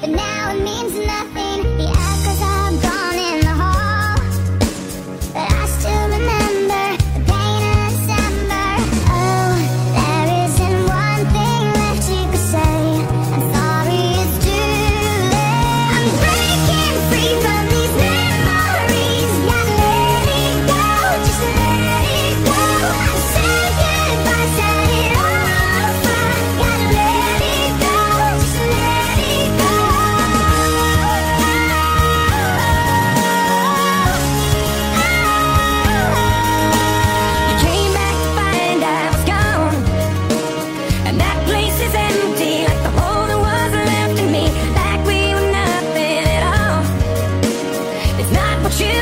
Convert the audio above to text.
But now it means nothing. 不去